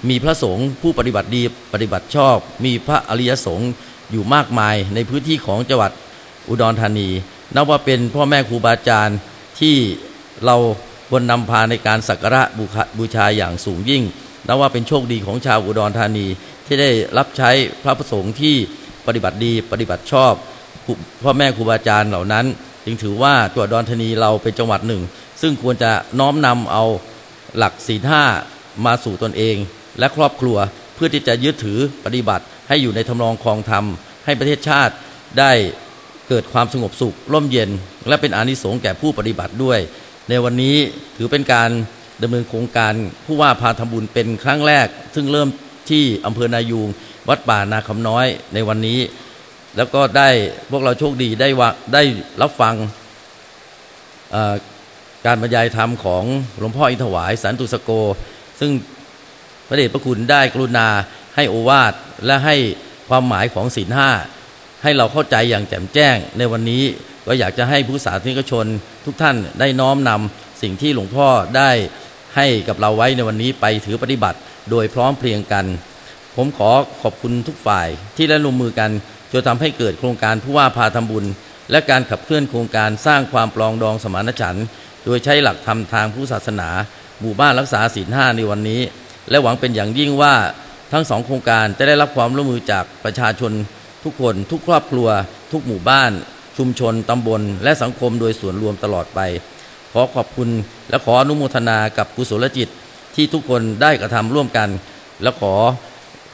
มีพระสงฆ์ผู้ปฏิบัติดีปฏิบัติชอบ มีพระอริยสงฆ์อยู่มากมายในพื้นที่ของจังหวัดอุดรธานี นับว่าเป็นพ่อแม่ครูบาอาจารย์ที่เราควรนำพาในการสักการะบูชาอย่างสูงยิ่งนับว่าเป็นโชคดีของชาวอุดรธานี ที่ได้รับใช้พระประสงค์ที่ปฏิบัติดีปฏิบัติชอบพ่อแม่ครูบาอาจารย์เหล่านั้น จึงถือว่าจังหวัดอุดรธนีเราเป็นจังหวัดหนึ่ง ซึ่งควรจะน้อมนำเอาหลักศีลห้ามาสู่ตนเอง และครอบครัวเพื่อที่จะยึดถือปฏิบัติให้อยู่ในทำนองคลองธรรม ให้ประเทศชาติได้เกิดความสงบสุขร่มเย็น และเป็นอานิสงส์แก่ผู้ปฏิบัติด้วย ในวันนี้ถือเป็นการดำเนินโครงการผู้ว่าพาทำบุญเป็นครั้งแรก ซึ่งเริ่ม ที่อำเภอนายูงวัดป่านาคำน้อยในวันนี้ แล้วก็ได้พวกเราโชคดีได้วได้รับฟังการบรรยายธรรมของหลวงพ่ออินทวาย สันตุสโก ซึ่งพระเดชพระคุณได้กรุณาให้โอวาทและให้ความหมายของศีลห้าให้เราเข้าใจอย่างแจ่มแจ้ง ในวันนี้ก็อยากจะให้ผู้สาธารนิกชนทุกท่านได้น้อมนำสิ่งที่หลวงพ่อได้ ให้กับเราไว้ในวันนี้ไปถือปฏิบัติโดยพร้อมเพรียงกัน ผมขอขอบคุณทุกฝ่ายที่ได้ลงมือกันจนทำให้เกิดโครงการผู้ว่าพาทำบุญ และการขับเคลื่อนโครงการสร้างความปลองดองสมานฉันท์โดยใช้หลักธรรมทางผู้ศาสนาหมู่บ้านรักษาศีลห้าในวันนี้ และหวังเป็นอย่างยิ่งว่าทั้งสองโครงการจะได้รับความร่วมมือจากประชาชน ทุกคนทุกครอบครัว ทุกหมู่บ้าน ชุมชนตำบล และสังคมโดยส่วนรวมตลอดไป ขอขอบคุณ และขออนุโมทนากับกุศลจิตที่ทุกคนได้กระทำร่วมกัน และขอ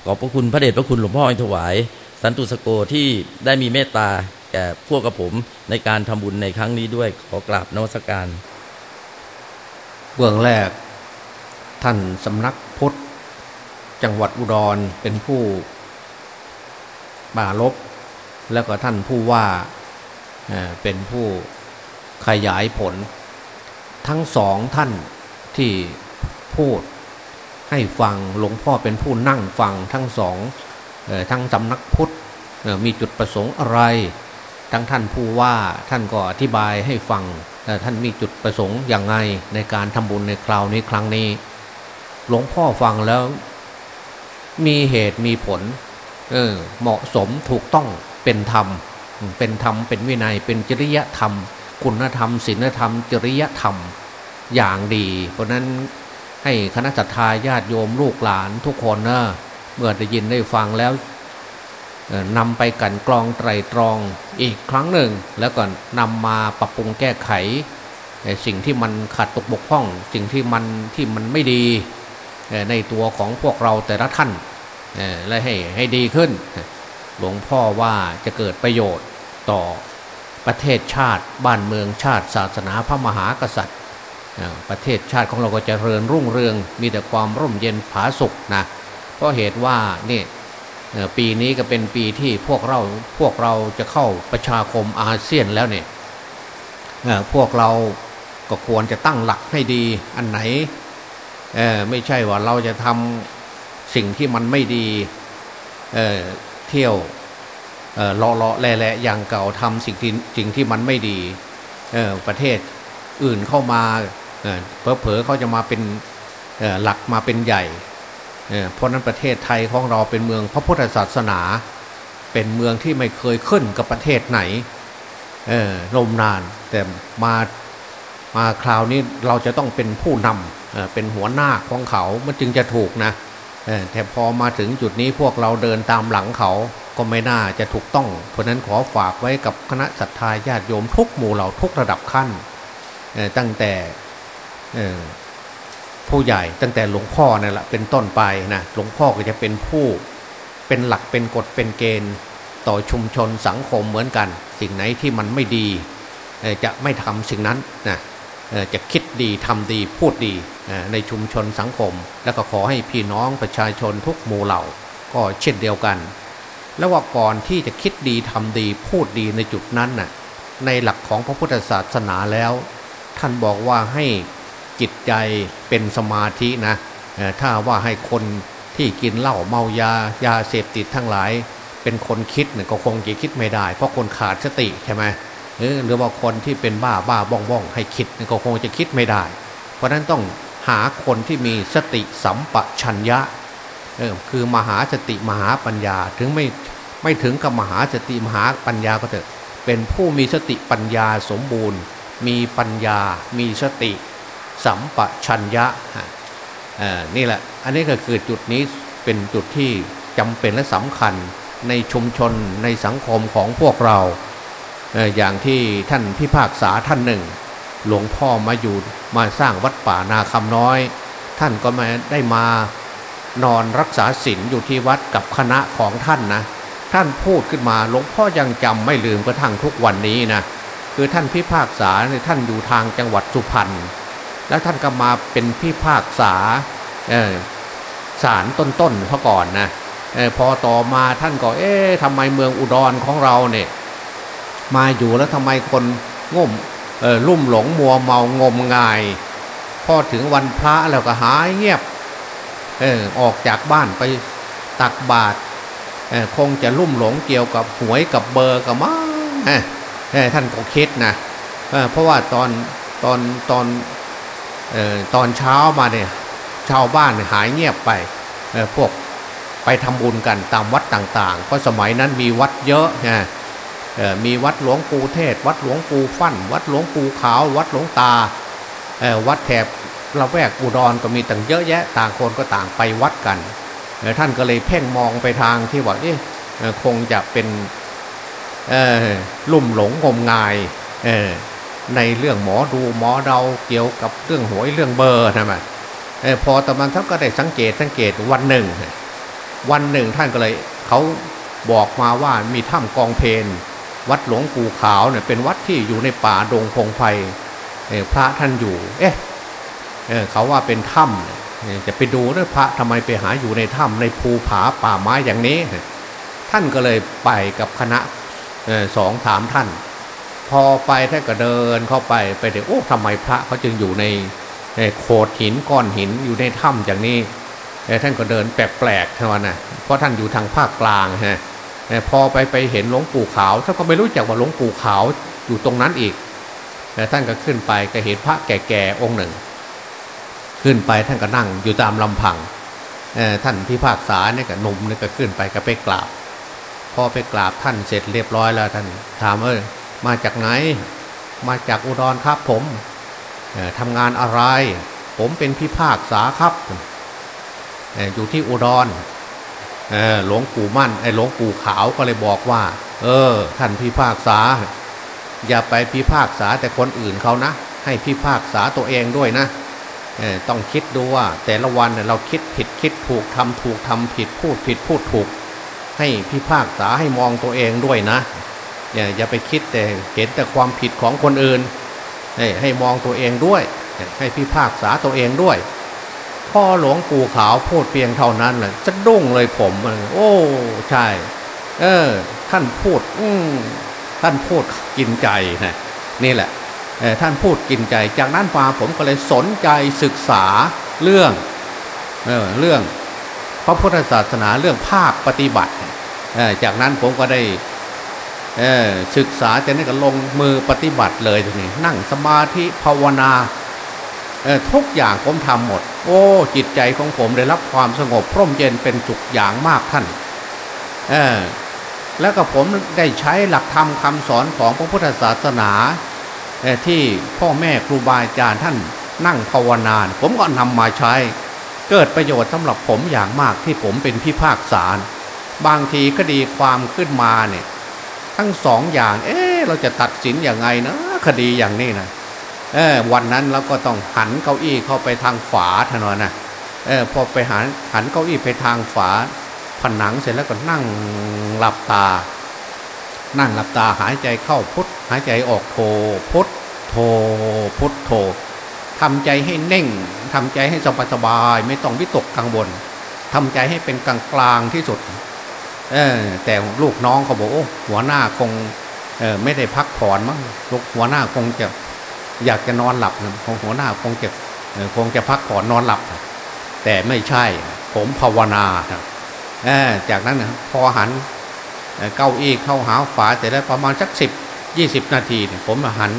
ขอบพระคุณพระเดชพระคุณหลวงพ่ออินถวาย สันตุสโกที่ได้มีเมตตาแก่พวกกับผมในการทำบุญในครั้งนี้ด้วยขอกราบนวัสการเบื้องแรก ท่านสำนักพุทธ จังหวัดอุดรเป็นผู้บาลบ แล้วก็ท่านผู้ว่าเป็นผู้ขยายผล ทั้งสองท่านที่พูดให้ฟังหลวงพ่อเป็นผู้นั่งฟังทั้งสองทั้งสำนักพุทธมีจุดประสงค์อะไร ทั้งท่านผู้ว่าท่านก็อธิบายให้ฟังท่านมีจุดประสงค์อย่างไงในการทำบุญในคราวนี้ครั้งนี้ หลวงพ่อฟังแล้วมีเหตุมีผลเเหมาะสมถูกต้องเป็นธรรม เป็นธรรมเป็นวินัยเป็นจริยธรรม คุณธรรมศีลธรรม จริยธรรมอย่างดี เพราะนั้นให้คณะสัตยาญาติโยมลูกหลานทุกคนนะเมื่อได้ยินได้ฟังแล้วนำไปกันกรองไตรตรองอีกครั้งหนึ่ง แล้วก็นำมาปรับปรุงแก้ไข สิ่งที่มันขาดตกบกพร่อง สิ่งที่มันที่มันไม่ดีในตัวของพวกเราแต่ละท่านและให้ให้ดีขึ้น หลวงพ่อว่าจะเกิดประโยชน์ต่อ ประเทศชาติบ้านเมืองชาติ ศาสนาพระมหากษัตริย์ ประเทศชาติของเราก็จะเริญรุ่งเรืองมีแต่ความร่มเย็นผาสุกนะเพราะเหตุว่านี่ปีนี้ก็เป็นปีที่พวกเราพวกเราจะเข้าประชาคมอาเซียนแล้วเนี่ยพวกเราก็ควรจะตั้งหลักให้ดีอันไหนไม่ใช่ว่าเราจะทำสิ่งที่มันไม่ดีเเที่ยว เลาะเลาะแหล่อย่างเก่าทำสิ่งที่สิ่งที่มันไม่ดีประเทศอื่นเข้ามาเพอเพอเขาจะมาเป็นหลักมาเป็นใหญ่เพราะนั้นประเทศไทยของเราเป็นเมืองพระพุทธศาสนา เป็นเมืองที่ไม่เคยขึ้นกับประเทศไหนนมนานแต่มามาคราวนี้เราจะต้องเป็นผู้นำเป็นหัวหน้าของเขามันจึงจะถูกนะแต่พอมาถึงจุดนี้พวกเราเดินตามหลังเขา ก็ไม่น่าจะถูกต้อง เพราะนั้นขอฝากไว้กับคณะศรัทธาญาติโยมทุกหมู่เหล่าทุกระดับขั้นตั้งแต่ผู้ใหญ่ตั้งแต่หลวงพ่อนี่แหละเป็นต้นไปนะหลวงพ่อก็จะเป็นผู้เป็นหลักเป็นกฎเป็นเกณฑ์ต่อชุมชนสังคมเหมือนกัน สิ่งไหนที่มันไม่ดีจะไม่ทำสิ่งนั้นนะจะคิดดีทำดีพูดดีในชุมชนสังคม แล้วก็ขอให้พี่น้องประชาชนทุกหมู่เหล่า ก็เช่นเดียวกัน แล้วว่าก่อนที่จะคิดดีทำดีพูดดีในจุดนั้นน่ะในหลักของพระพุทธศาสนาแล้ว ท่านบอกว่าให้จิตใจเป็นสมาธินะถ้าว่าให้คนที่กินเหล้าเมายายาเสพติดทั้งหลาย เป็นคนคิดเนี่ยก็คงจะคิดไม่ได้ เพราะคนขาดสติใช่ไหมหรือว่าคนที่เป็นบ้าบ้าบ้องบ้องให้คิดก็คงจะคิดไม่ได้ เพราะนั้นต้องหาคนที่มีสติสัมปชัญญะ เออคือมหาสติมหาปัญญาถึงไม่ไม่ถึงกับมหาสติมหาปัญญาก็เถอะ เป็นผู้มีสติปัญญาสมบูรณ์ มีปัญญา มีสติ สัมปชัญญะนี่แหละ อันนี้ก็คือจุดนี้เป็นจุดที่จำเป็นและสำคัญในชุมชนในสังคมของพวกเรา อย่างที่ท่านพิพากษาท่านหนึ่ง หลวงพ่อมาอยู่มาสร้างวัดป่านาคำน้อย ท่านก็มาได้มา นอนรักษาศีลอยู่ที่วัดกับคณะของท่านนะ ท่านพูดขึ้นมาหลวงพ่อยังจำไม่ลืมกระทั่งทุกวันนี้นะคือท่านพิพากษาในท่านอยู่ทางจังหวัดสุพรรณแล้วท่านก็มาเป็นพิพากษาศาลต้นๆเพราะก่อนนะอพอต่อมาท่านก็เอ๊ะทำไมเมืองอุดรของเราเนี่ย มาอยู่แล้วทำไมคนง่มลุ่มหลงมัวเมางมงาย พอถึงวันพระแล้วก็หายเงียบ ออออกจากบ้านไปตักบาตรคงจะลุ่มหลงเกี่ยวกับหวยกับเบอร์กับมั้งท่านก็คิดนะเเพราะว่าตอนตอนตอนตอนเช้ามาเนี่ยชาวบ้านหายเงียบไปพวกไปทำบุญกันตามวัดต่างๆ เพราะสมัยนั้นมีวัดเยอะนะมีวัดหลวงปู่เทศ วัดหลวงปู่ฟั่น วัดหลวงปู่ขาว วัดหลวงตาวัดแถบ ละแวกอุดรก็มีต่างเยอะแยะ ต่างคนก็ต่างไปวัดกันท่านก็เลยเพ่งมองไปทางที่ว่าเอ๊ะคงจะเป็นลุ่มหลงงมงายในเรื่องหมอดูหมอเดาเกี่ยวกับเรื่องหวยเรื่องเบอร์นะมันพอตอนนั้นท่านก็ได้สังเกตสังเกตวันหนึ่ง วันหนึ่งท่านก็เลยเขาบอกมาว่ามีถ้ำกองเพนวัดหลวงปู่ขาวเนี่ยเป็นวัดที่อยู่ในป่าดงพงไพ่พระท่านอยู่ เอ๊ะ เขาว่าเป็นถ้ำจะไปดูด้วยพระทำไมไปหาอยู่ในถ้ำในภูผาป่าไม้อย่างนี้ ท่านก็เลยไปกับคณะสองสามท่าน พอไปท่านก็เดินเข้าไปไปเดี๋ยวโอ้ทำไมพระเขาจึงอยู่ในโขดหินก้อนหินอยู่ในถ้ำอย่างนี้ท่านก็เดินแปลกๆเท่านั้นนะเพราะท่านอยู่ทางภาคกลางฮะพอไปไปเห็นหลวงปู่ขาวท่านก็ไม่รู้จักว่าหลวงปู่ขาวอยู่ตรงนั้นอีกแต่ท่านก็ขึ้นไปก็เห็นพระแก่ๆองค์หนึ่ง ขึ้นไปท่านก็นั่งอยู่ตามลำพังท่านพิพากษาเนี่ยก็หนุ่มเนี่ยก็ขึ้นไปก็ไปกราบ พอไปกราบท่านเสร็จเรียบร้อยแล้วท่านถามเออมาจากไหน มาจากอุดรครับผมทำงานอะไร ผมเป็นพิพากษาครับอยู่ที่อุดรหลวงปู่มั่นไอ้หลวงปู่ขาวก็เลยบอกว่า เออ ท่านพิพากษา อย่าไปพิพากษาแต่คนอื่นเขานะ ให้พิพากษาตัวเองด้วยนะ ต้องคิดดูว่าแต่ละวันเราคิดผิดคิดถูกทำถูกทำผิดพูดผิดพูดถูก ให้พิพากษาให้มองตัวเองด้วยนะอย่าอย่าไปคิดแต่เห็นแต่ความผิดของคนอื่น ให้มองตัวเองด้วย ให้พิพากษาตัวเองด้วย พ่อหลวงปู่ขาวพูดเพียงเท่านั้นแหละจะดุ้งเลยผม โอ้ใช่ เออ ท่านพูด อืท่านพูดกินใจนะนี่แหละ ท่านพูดกินใจ จากนั้นมาผมก็เลยสนใจศึกษาเรื่องเออเรื่องพระพุทธศาสนาเรื่องภาคปฏิบัติ จากนั้นผมก็ได้ศึกษาจากนั้นก็ลงมือปฏิบัติเลยทีนี้นั่งสมาธิภาวนาทุกอย่างผมทำหมด โอ้ จิตใจของผมได้รับความสงบพร่มเย็นเป็นสุขอย่างมากท่านแล้วก็ผมได้ใช้หลักธรรมคำสอนของพระพุทธศาสนา ที่พ่อแม่ครูบาอาจารย์ท่านนั่งภาวนานผมก็นำมาใช้ เกิดประโยชน์สำหรับผมอย่างมากที่ผมเป็นพิพากษาบางทีคดีความขึ้นมาเนี่ยทั้งสองอย่าง เอ๊เราจะตัดสินอย่างไงนะคดีอย่างนี้นะเออวันนั้นเราก็ต้องหันเก้าอี้เข้าไปทางฝาถนนนะเออพอไปหันหันเก้าอี้ไปทางฝาผนังเสร็จแล้วก็นั่งหลับตา นั่งหลับตาหายใจเข้าพุทหายใจออกโทพุทโทพุทโททำใจให้เน่งทำใจให้สบายสบายไม่ต้องวิตกกังวลทำใจให้เป็นกลางกลางที่สุดเออแต่ลูกน้องเขาบอกโอ้หัวหน้าคงเออไม่ได้พักผ่อนมั้งลูกหัวหน้าคงจะอยากจะนอนหลับนะคงหัวหน้าคงจะคงจะพักผ่อนนอนหลับ แต่ไม่ใช่ผมภาวนาครับจากนั้นนะพอหัน เก้าอี้เข้าหาฝาแต่ได้ประมาณสักสิบยี่สิบนาทีเนี่ยผมหัน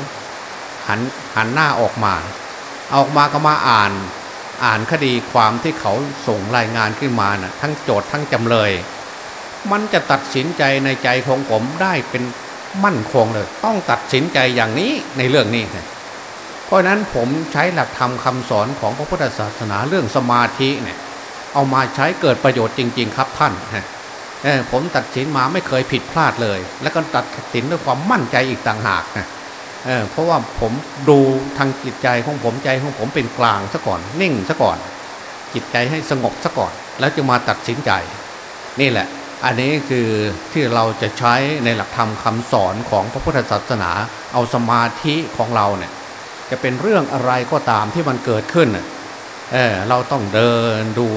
หันหันหน้าออกมา ออกมาก็มาอ่านอ่านคดีความที่เขาส่งรายงานขึ้นมานะ่ะทั้งโจทย์ทั้งจำเลย มันจะตัดสินใจในใจของผมได้เป็นมั่นคงเลย ต้องตัดสินใจอย่างนี้ในเรื่องนี้เพราะนั้นผมใช้หลักธรรมคาสอนของพระพุทธศาสนาเรื่องสมาธิเนี่ยเอามาใช้เกิดประโยชน์จริง ๆ ครับท่าน ผมตัดสินมาไม่เคยผิดพลาดเลย แล้วก็ตัดสินด้วยความมั่นใจอีกต่างหากนะเเพราะว่าผมดูทางจิตใจของผมใจของผมเป็นกลางซะก่อน นิ่งซะก่อน จิตใจให้สงบซะก่อน แล้วจะมาตัดสินใจ นี่แหละ อันนี้คือที่เราจะใช้ในหลักธรรมคำสอนของพระพุทธศาสนา เอาสมาธิของเราเนี่ยจะเป็นเรื่องอะไรก็ตามที่มันเกิดขึ้นเเราต้องเดินดู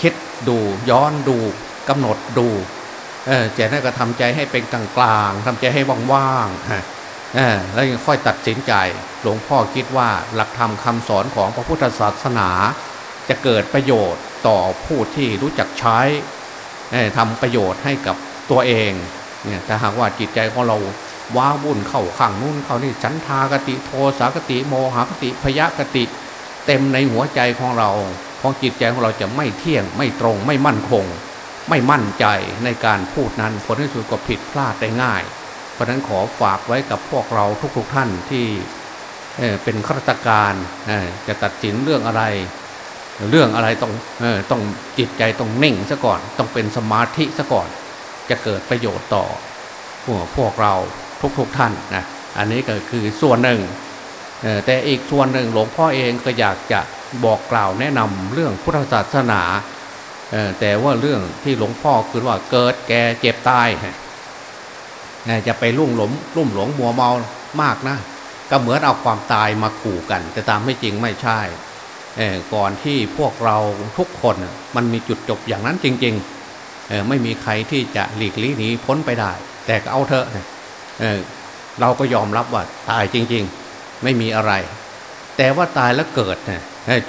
คิดดูย้อนดู กำหนดดูเออจะได้กระทำใจให้เป็นกลางกลางทำใจให้ว่างๆฮะแล้วยังค่อยตัดสินใจหลวงพ่อคิดว่าหลักธรรมคาสอนของพระพุทธศาสนา จะเกิดประโยชน์ต่อผู้ที่รู้จักใช้ทำประโยชน์ให้กับตัวเองเนี่ยถ้าหากว่าจิตใจของเราว้าวุ่นเข้าข้างนู้นเข้านี่ฉันทากติโทสากติโมหกติพยากติ เต็มในหัวใจของเราของจิตใจของเราจะไม่เที่ยงไม่ตรงไม่มั่นคง ไม่มั่นใจในการพูดนั้นผลที่สุดก็ผิดพลาดได้ง่าย เพราะนั้นขอฝากไว้กับพวกเราทุก ๆท่านที่เป็นข้าราชการจะตัดสินเรื่องอะไร เรื่องอะไรต้องต้องจิตใจต้องนิ่งซะก่อน ต้องเป็นสมาธิซะก่อน จะเกิดประโยชน์ต่อพวกพวกเราทุกๆทท่านนะอันนี้ก็คือส่วนหนึ่งแต่อีกส่วนหนึ่งหลวงพ่อเองก็อยากจะบอกกล่าวแนะนำเรื่องพุทธศาสนา แต่ว่าเรื่องที่หลวงพ่อคือว่าเกิดแก่เจ็บตายจะไปลุ่มหลงลุ่มหลงมัวเมามากนะก็เหมือนเอาความตายมาขู่กัน แต่ตามไม่จริงไม่ใช่ก่อนที่พวกเราทุกคนมันมีจุดจบอย่างนั้นจริงๆไม่มีใครที่จะหลีกลี่หนีพ้นไปได้ แต่เอาเถอะเเราก็ยอมรับว่าตายจริง ๆ ไม่มีอะไร แต่ว่าตายแล้วเกิด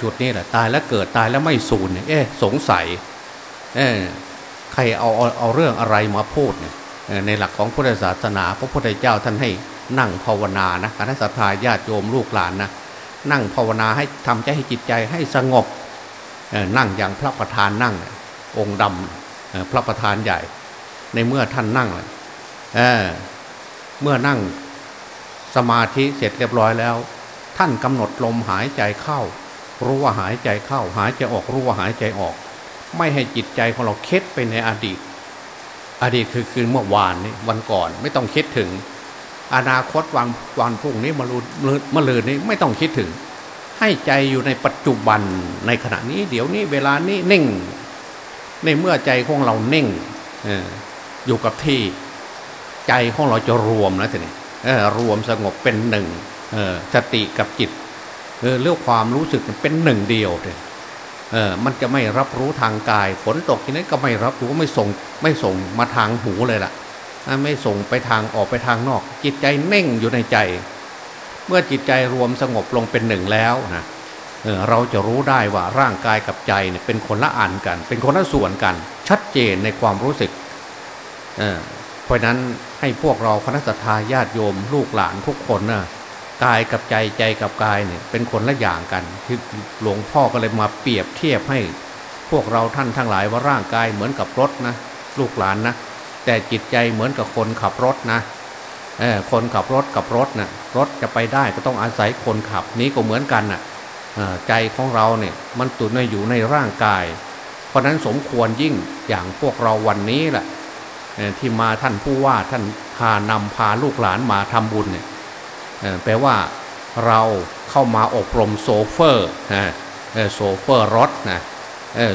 จุดนี้แหละตายแล้วเกิดตายแล้วไม่สูญเนี่ยเอ๊สงสัย ใครเอาเอาเอาเรื่องอะไรมาพูดเนี่ยในหลักของพุทธศาสนาพระพุทธเจ้าท่านให้นั่งภาวนานะคณะสัตยาญาติโยมลูกหลานนะนั่งภาวนาให้ทำใจให้จิตใจให้สงบนั่งอย่างพระประธานนั่ง องค์ดำพระประธานใหญ่ ในเมื่อท่านนั่งเเมื่อนั่งสมาธิเสร็จเรียบร้อยแล้ว ท่านกำหนดลมหายใจเข้า รู้ว่าหายใจเข้า หายใจออกรู้ว่าหายใจออก ไม่ให้จิตใจของเราค็ดไปในอดีต อดีตคือคืนเมื่อวานนี้วันก่อนไม่ต้องคิดถึง อนาคตวันวันพรุ่งนี้มาลุมาลืนนี้ไม่ต้องคิดถึง ให้ใจอยู่ในปัจจุบันในขณะนี้ เดี๋ยวนี้เวลานี้นิ่ง ในเมื่อใจของเรานิ่งอยู่กับที่ใจของเราจะรวมนะทีนี้รวมสงบเป็นหนึ่งสติกับจิตเรื่องความรู้สึกเป็นหนึ่งเดียวเลย เออมันจะไม่รับรู้ทางกายฝนตกทีนี้ก็ไม่รับรู้ไม่ส่งไม่ส่งมาทางหูเลยล่ะ ไม่ส่งไปทางออกไปทางนอก จิตใจเน่งอยู่ในใจ เมื่อจิตใจรวมสงบลงเป็นหนึ่งแล้วนะเเราจะรู้ได้ว่าร่างกายกับใจเนี่ยเป็นคนละอันกัน เป็นคนละส่วนกัน ชัดเจนในความรู้สึกเเพราะนั้นให้พวกเราคณะสัตยาญาติโยมลูกหลานทุกคนนะ กายกับใจใจกับกายเนี่ยเป็นคนละอย่างกันที่หลวงพ่อก็เลยมาเปรียบเทียบให้ พวกเราท่านทั้งหลายว่าร่างกายเหมือนกับรถนะลูกหลานนะแต่จิตใจเหมือนกับคนขับรถนะเออคนขับรถกับรถนะรถจะไปได้ก็ต้องอาศัยคนขับนี้ก็เหมือนกันนะ่ะใจของเราเนี่ยมันตุนอยู่ในร่างกาย เพราะนั้นสมควรยิ่งอย่างพวกเราวันนี้แหละที่มาท่านผู้ว่าท่านพานำพาลูกหลานมาทำบุญเนี่ย แปลว่าเราเข้ามาอบรมโซเฟอร์โซเฟอร์รถนะ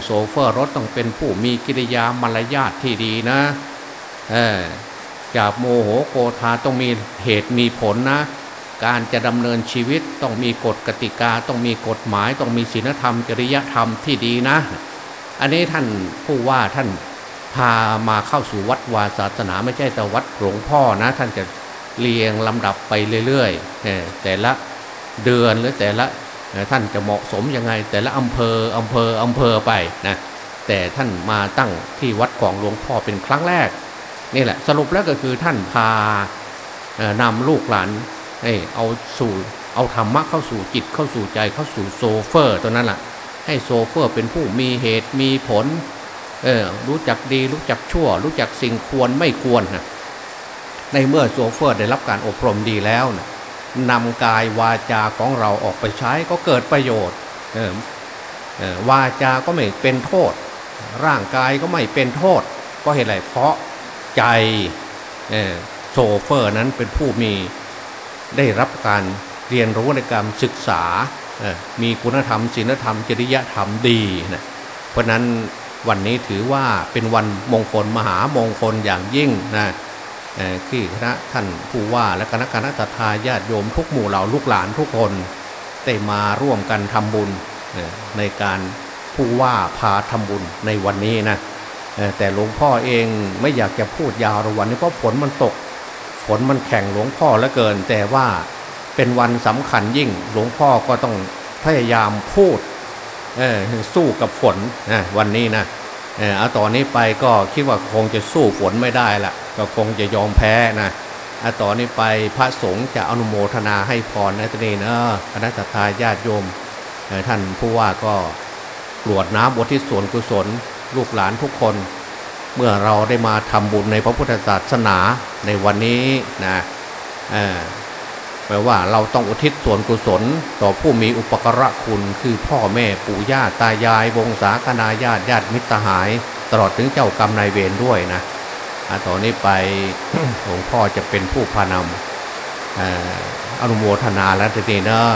โซเฟอร์รถต้องเป็นผู้มีกิริยามารยาทที่ดีนะจากโมโหโกธาต้องมีเหตุมีผลนะ การจะดำเนินชีวิตต้องมีกฎกติกาต้องมีกฎหมายต้องมีศีลธรรมจริยธรรมที่ดีนะ อันนี้ท่านผู้ว่าท่านพามาเข้าสู่วัดวาศาสนาไม่ใช่แต่วัดหลวงพ่อนะ ท่านจะ เรียงลำดับไปเรื่อยๆแต่ละเดือนหรือแต่ละท่านจะเหมาะสมยังไง แต่ละอำเภออำเภออำเภอไปนะแต่ท่านมาตั้งที่วัดของหลวงพ่อเป็นครั้งแรกนี่แหละสรุปแล้วก็คือท่านพานำลูกหลานเอาสู่เอาธรรมะเข้าสู่จิตเข้าสู่ใจเข้าสู่โซเฟอร์ตัวนั้นแหละให้โซเฟอร์เป็นผู้มีเหตุมีผลเออรู้จักดีรู้จักชั่ว รู้จักสิ่งควรไม่ควรนะ ในเมื่อโซเฟอร์ได้รับการอบรมดีแล้วนะนำกายวาจาของเราออกไปใช้ก็เกิดประโยชน์เออวาจาก็ไม่เป็นโทษ ร่างกายก็ไม่เป็นโทษ ก็เหตุไรเพราะใจโซเฟอร์นั้นเป็นผู้มีได้รับการเรียนรู้ในการศึกษา มีคุณธรรมศีลธรรม จริยธรรมดีนะเพราะนั้นวันนี้ถือว่าเป็นวันมงคลมหามงคลอย่างยิ่งนะ ที่คณะท่านผู้ว่าและคณะคณะทาญาติโยมทุกหมู่เหล่าลูกหลานทุกคนได้มาร่วมกันทำบุญในการผู้ว่าพาทำบุญในวันนี้นะแต่หลวงพ่อเองไม่อยากจะพูดยาวในวันนี้เพราะฝนมันตก ฝนมันแข่งหลวงพ่อแล้วเกิน แต่ว่าเป็นวันสำคัญยิ่งหลวงพ่อก็ต้องพยายามพูดสู้กับฝนวันนี้นะ เอาต่อนนี้ไปก็คิดว่าคงจะสู้ฝนไม่ได้ละก็คงจะยอมแพ้นะเอาต่อนนี้ไปพระสงฆ์จะอนุโมทนาให้พรนะตนีนะคณะทาญาติโยมท่านผู้ว่าก็กรวดน้ำบทที่ส่วนกุศล ลูกหลานทุกคน เมื่อเราได้มาทำบุญในพระพุทธศาสนาในวันนี้นะ แปลว่าเราต้องอุทิศส่วนกุศล ต่อผู้มีอุปกระคุณคือพ่อแม่ปู่ย่าตายาย วงศาคณาญาติญาติมิตรหาย ตลอดถึงเจ้ากรรมนายเวรด้วยนะต่อนนี้ไปหลวงพ่อจะเป็นผู้พานำอนุโมทนาแล้วทีนี้เนาะ